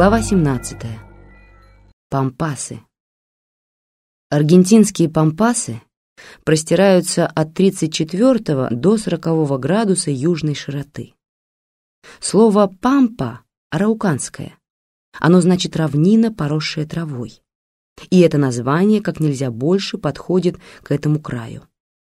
Глава 17. Пампасы. Аргентинские пампасы простираются от 34 до 40 градуса южной широты. Слово «пампа» арауканское. Оно значит «равнина, поросшая травой». И это название как нельзя больше подходит к этому краю.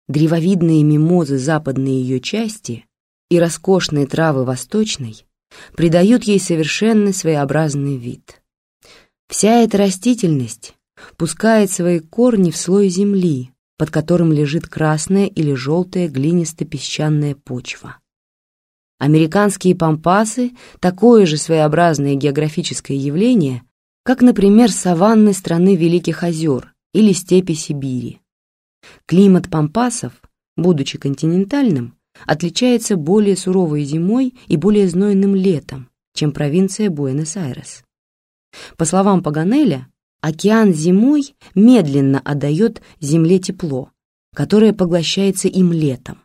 Древовидные мимозы западной ее части и роскошные травы восточной придают ей совершенно своеобразный вид. Вся эта растительность пускает свои корни в слой земли, под которым лежит красная или желтая глинисто-песчаная почва. Американские пампасы — такое же своеобразное географическое явление, как, например, саванны страны Великих озер или степи Сибири. Климат пампасов, будучи континентальным, отличается более суровой зимой и более знойным летом, чем провинция Буэнос-Айрес. По словам Паганеля, океан зимой медленно отдает земле тепло, которое поглощается им летом.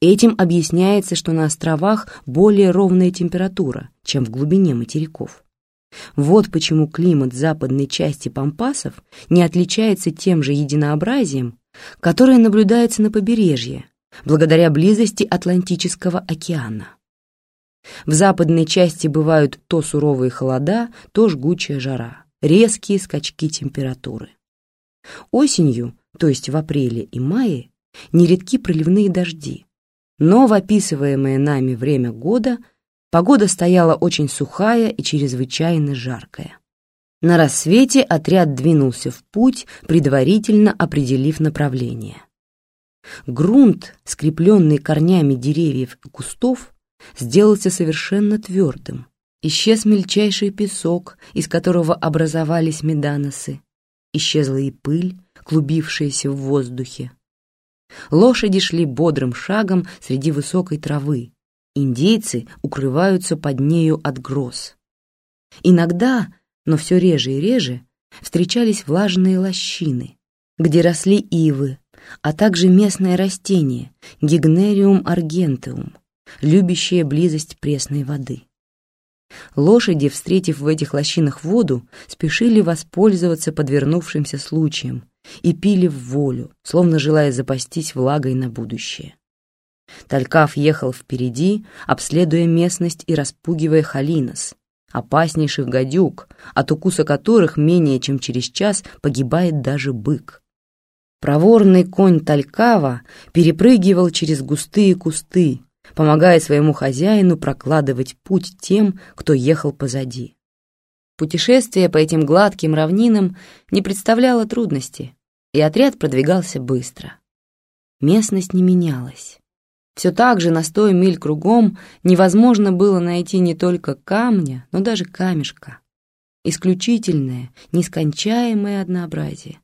Этим объясняется, что на островах более ровная температура, чем в глубине материков. Вот почему климат западной части Пампасов не отличается тем же единообразием, которое наблюдается на побережье, благодаря близости Атлантического океана. В западной части бывают то суровые холода, то жгучая жара, резкие скачки температуры. Осенью, то есть в апреле и мае, нередки проливные дожди, но в описываемое нами время года погода стояла очень сухая и чрезвычайно жаркая. На рассвете отряд двинулся в путь, предварительно определив направление. Грунт, скрепленный корнями деревьев и кустов, сделался совершенно твердым. Исчез мельчайший песок, из которого образовались меданосы. Исчезла и пыль, клубившаяся в воздухе. Лошади шли бодрым шагом среди высокой травы. Индейцы укрываются под нею от гроз. Иногда, но все реже и реже, встречались влажные лощины, где росли ивы, а также местное растение Гигнериум аргентеум, любящее близость пресной воды. Лошади, встретив в этих лощинах воду, спешили воспользоваться подвернувшимся случаем и пили в волю, словно желая запастись влагой на будущее. Талькав ехал впереди, обследуя местность и распугивая халинос, опаснейших гадюк, от укуса которых менее чем через час погибает даже бык. Проворный конь Талькава перепрыгивал через густые кусты, помогая своему хозяину прокладывать путь тем, кто ехал позади. Путешествие по этим гладким равнинам не представляло трудности, и отряд продвигался быстро. Местность не менялась. Все так же на сто миль кругом невозможно было найти не только камня, но даже камешка. Исключительное, нескончаемое однообразие.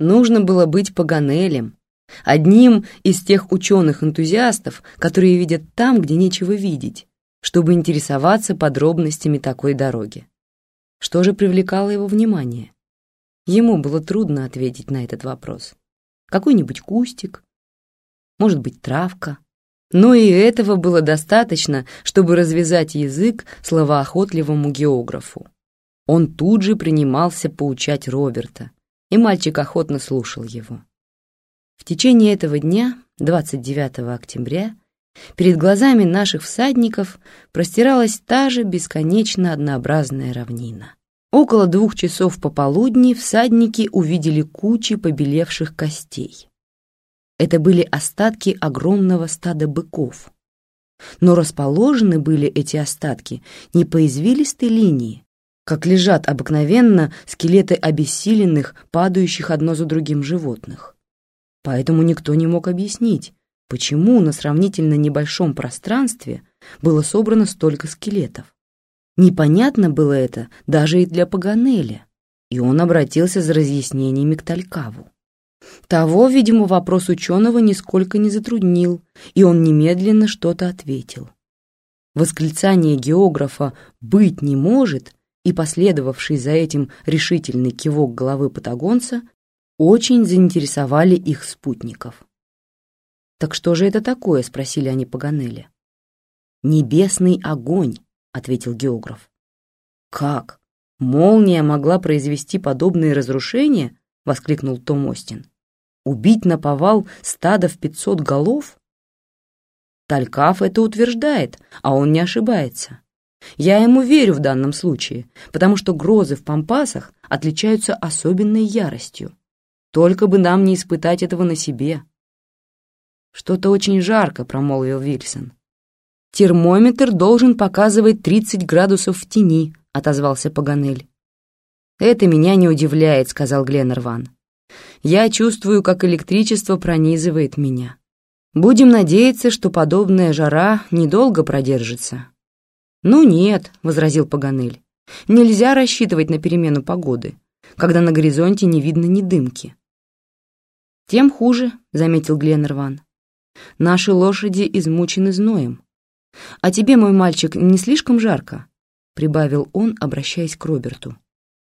Нужно было быть Паганелем, одним из тех ученых-энтузиастов, которые видят там, где нечего видеть, чтобы интересоваться подробностями такой дороги. Что же привлекало его внимание? Ему было трудно ответить на этот вопрос. Какой-нибудь кустик, может быть, травка. Но и этого было достаточно, чтобы развязать язык словоохотливому географу. Он тут же принимался поучать Роберта, и мальчик охотно слушал его. В течение этого дня, 29 октября, перед глазами наших всадников простиралась та же бесконечно однообразная равнина. Около двух часов пополудни всадники увидели кучи побелевших костей. Это были остатки огромного стада быков. Но расположены были эти остатки не по извилистой линии, как лежат обыкновенно скелеты обессиленных, падающих одно за другим животных. Поэтому никто не мог объяснить, почему на сравнительно небольшом пространстве было собрано столько скелетов. Непонятно было это даже и для Паганеля, и он обратился за разъяснениями к Талькаву. Того, видимо, вопрос ученого нисколько не затруднил, и он немедленно что-то ответил. Восклицание географа «быть не может» и последовавший за этим решительный кивок головы патагонца очень заинтересовали их спутников. «Так что же это такое?» — спросили они Паганеля. «Небесный огонь», — ответил географ. «Как? Молния могла произвести подобные разрушения?» — воскликнул Том Остин. «Убить на повал стадо в пятьсот голов?» Талькав это утверждает, а он не ошибается. Я ему верю в данном случае, потому что грозы в пампасах отличаются особенной яростью. Только бы нам не испытать этого на себе. «Что-то очень жарко», — промолвил Вильсон. «Термометр должен показывать 30 градусов в тени», — отозвался Паганель. «Это меня не удивляет», — сказал Гленнерван. «Я чувствую, как электричество пронизывает меня. Будем надеяться, что подобная жара недолго продержится». «Ну нет», — возразил Паганель. «Нельзя рассчитывать на перемену погоды, когда на горизонте не видно ни дымки». «Тем хуже», — заметил Гленнерван. «Наши лошади измучены зноем. А тебе, мой мальчик, не слишком жарко?» — прибавил он, обращаясь к Роберту.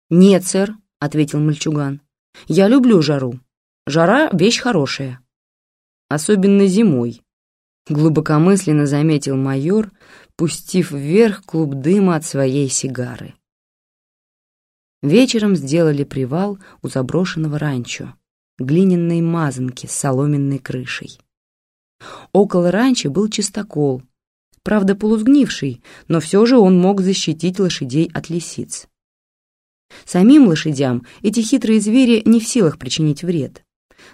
«Нет, сэр», — ответил мальчуган. «Я люблю жару. Жара — вещь хорошая. Особенно зимой», — глубокомысленно заметил майор, пустив вверх клуб дыма от своей сигары. Вечером сделали привал у заброшенного ранчо, глиняной мазанки с соломенной крышей. Около ранчо был чистокол, правда полузгнивший, но все же он мог защитить лошадей от лисиц. Самим лошадям эти хитрые звери не в силах причинить вред,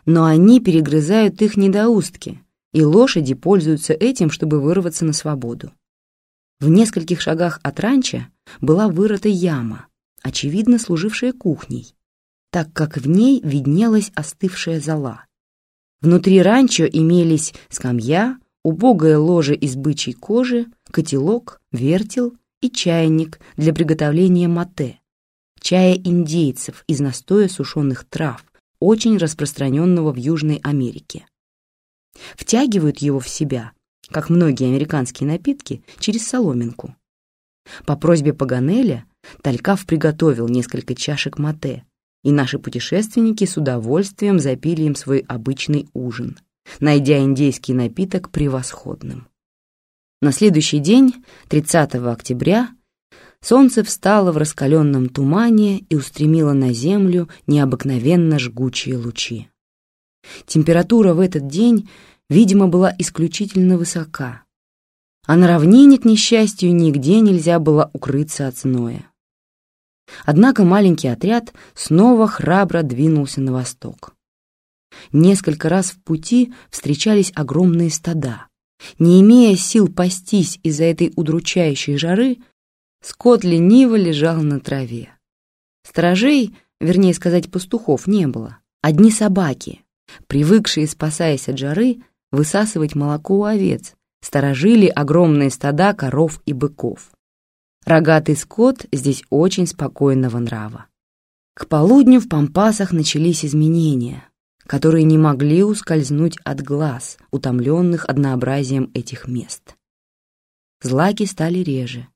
но они перегрызают их недоустки, и лошади пользуются этим, чтобы вырваться на свободу. В нескольких шагах от ранчо была вырыта яма, очевидно служившая кухней, так как в ней виднелась остывшая зола. Внутри ранчо имелись скамья, убогое ложе из бычьей кожи, котелок, вертел и чайник для приготовления мате, чая индейцев из настоя сушеных трав, очень распространенного в Южной Америке. Втягивают его в себя, как многие американские напитки, через соломинку. По просьбе Паганеля Талькав приготовил несколько чашек мате, и наши путешественники с удовольствием запили им свой обычный ужин, найдя индейский напиток превосходным. На следующий день, 30 октября, солнце встало в раскаленном тумане и устремило на землю необыкновенно жгучие лучи. Температура в этот день, видимо, была исключительно высока, а на равнине, к несчастью, нигде нельзя было укрыться от зноя. Однако маленький отряд снова храбро двинулся на восток. Несколько раз в пути встречались огромные стада. Не имея сил пастись из-за этой удручающей жары, скот лениво лежал на траве. Сторожей, вернее сказать, пастухов не было. Одни собаки, привыкшие, спасаясь от жары, высасывать молоко у овец, сторожили огромные стада коров и быков. Рогатый скот здесь очень спокойного нрава. К полудню в Пампасах начались изменения, которые не могли ускользнуть от глаз, утомленных однообразием этих мест. Злаки стали реже.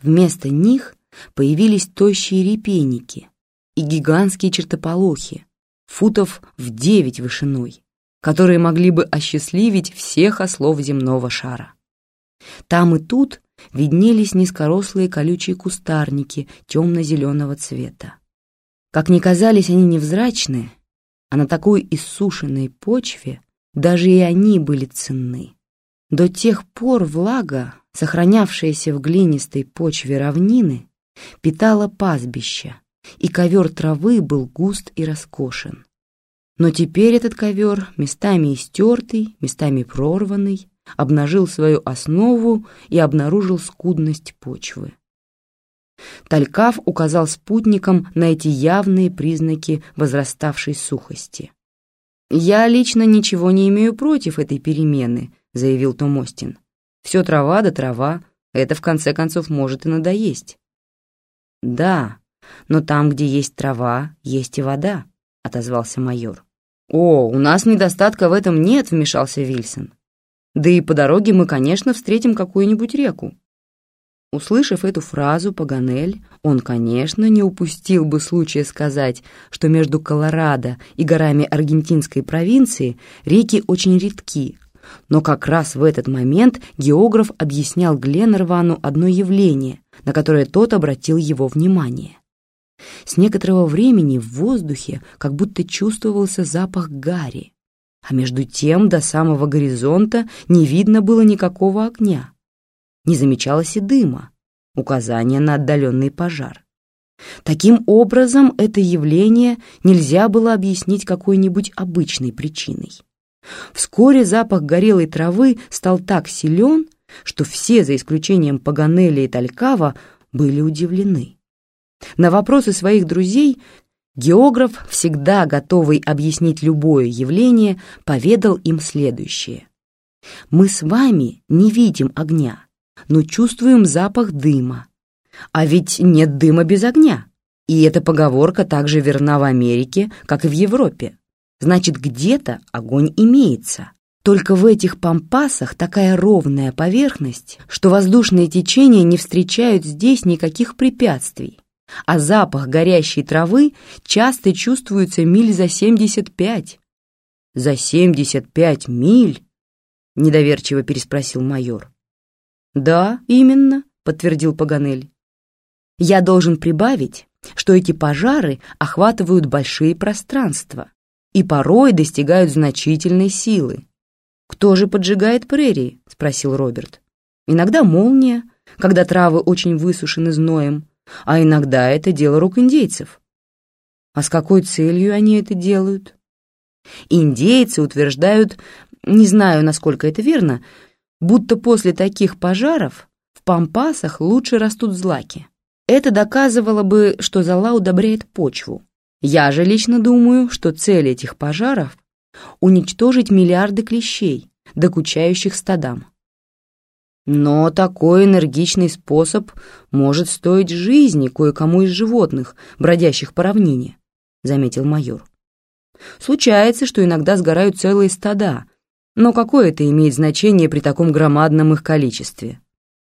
Вместо них появились тощие репейники и гигантские чертополохи, футов в девять вышиной, которые могли бы осчастливить всех ослов земного шара. Там и тут виднелись низкорослые колючие кустарники темно-зеленого цвета. Как ни казались они невзрачны, а на такой иссушенной почве даже и они были ценны. До тех пор влага, сохранявшаяся в глинистой почве равнины, питала пастбища, и ковер травы был густ и роскошен. Но теперь этот ковер, местами истертый, местами прорванный, обнажил свою основу и обнаружил скудность почвы. Талькав указал спутникам на эти явные признаки возраставшей сухости. «Я лично ничего не имею против этой перемены», — заявил Том Остин. «Все трава да трава, это в конце концов может и надоесть». «Да, но там, где есть трава, есть и вода», — отозвался майор. «О, у нас недостатка в этом нет», — вмешался Вильсон. Да и по дороге мы, конечно, встретим какую-нибудь реку. Услышав эту фразу Паганель, он, конечно, не упустил бы случая сказать, что между Колорадо и горами аргентинской провинции реки очень редки, но как раз в этот момент географ объяснял Гленнервану одно явление, на которое тот обратил его внимание. С некоторого времени в воздухе как будто чувствовался запах гари, а между тем до самого горизонта не видно было никакого огня. Не замечалось и дыма, указания на отдаленный пожар. Таким образом, это явление нельзя было объяснить какой-нибудь обычной причиной. Вскоре запах горелой травы стал так силен, что все, за исключением Паганелли и Талькава, были удивлены. На вопросы своих друзей географ, всегда готовый объяснить любое явление, поведал им следующее. «Мы с вами не видим огня, но чувствуем запах дыма. А ведь нет дыма без огня. И эта поговорка также верна в Америке, как и в Европе. Значит, где-то огонь имеется. Только в этих пампасах такая ровная поверхность, что воздушные течения не встречают здесь никаких препятствий, а запах горящей травы часто чувствуется миль за 75. «За 75 миль?» — недоверчиво переспросил майор. «Да, именно», — подтвердил Паганель. «Я должен прибавить, что эти пожары охватывают большие пространства и порой достигают значительной силы. «Кто же поджигает прерии?» — спросил Роберт. «Иногда молния, когда травы очень высушены зноем, а иногда это дело рук индейцев. А с какой целью они это делают? Индейцы утверждают, не знаю, насколько это верно, будто после таких пожаров в пампасах лучше растут злаки. Это доказывало бы, что зола удобряет почву. Я же лично думаю, что цель этих пожаров — уничтожить миллиарды клещей, докучающих стадам. Но такой энергичный способ может стоить жизни кое-кому из животных, бродящих по равнине, заметил майор. Случается, что иногда сгорают целые стада, но какое это имеет значение при таком громадном их количестве?